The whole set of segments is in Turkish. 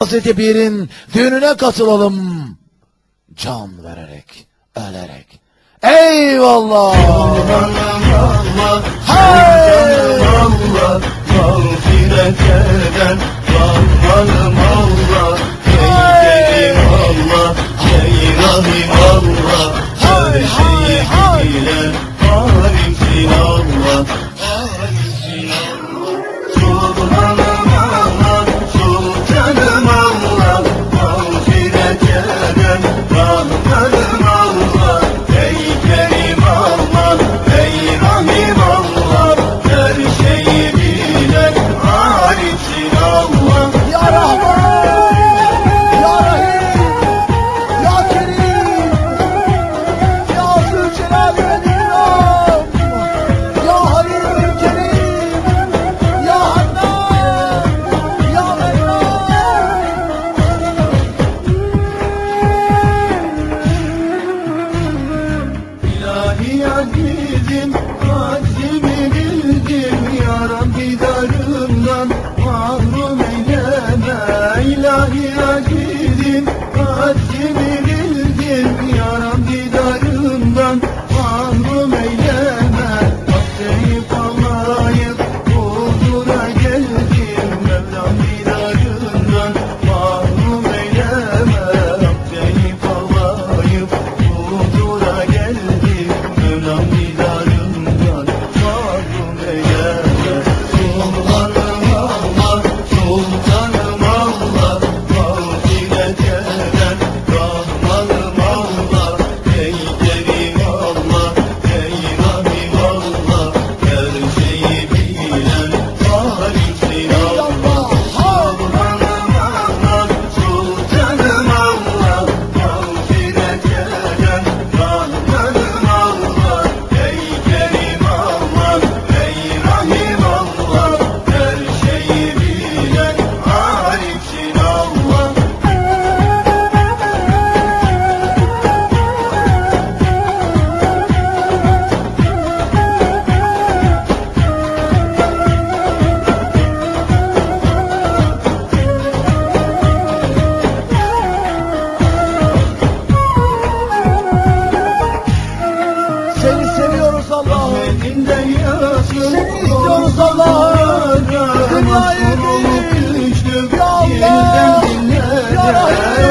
Hazreti Pir'in düğününe katılalım. Can vererek, ölerek. Eyvallah! Hey! Mağfiret eden, ya dedim Haddimi bildim. Ya Rabbi darımdan mahrum eyleme İlahi ya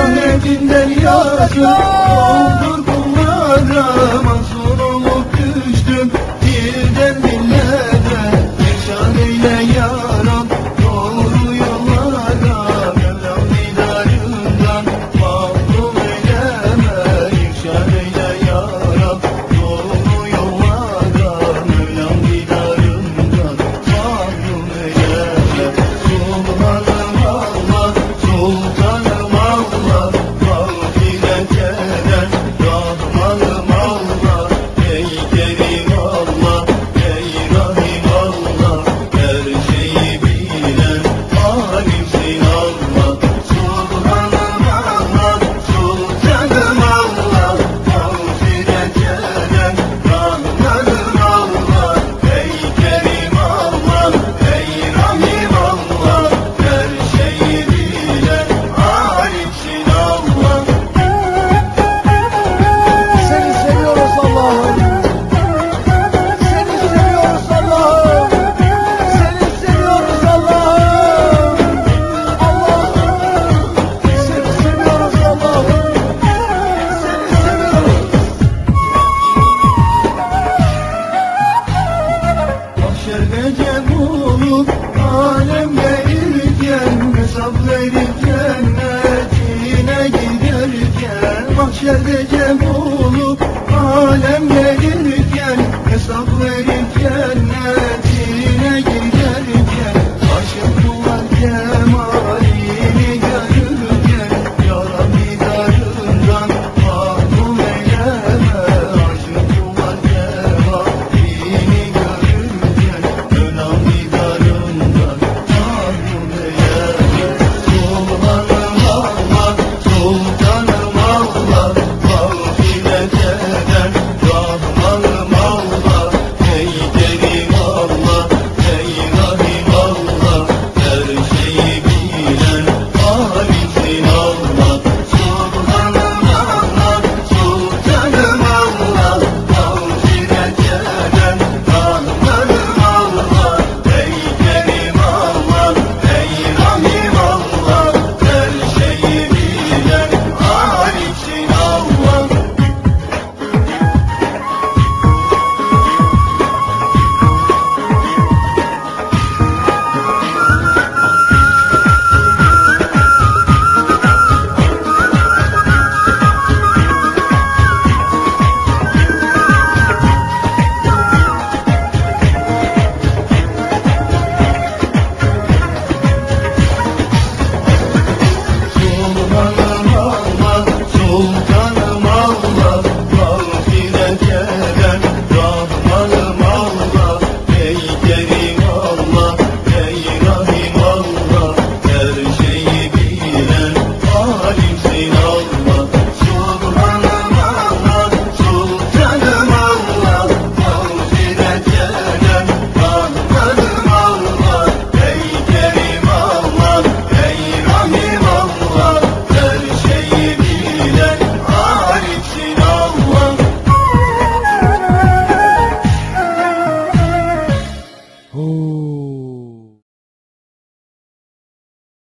Ümitinden yakın Doldur bunlara.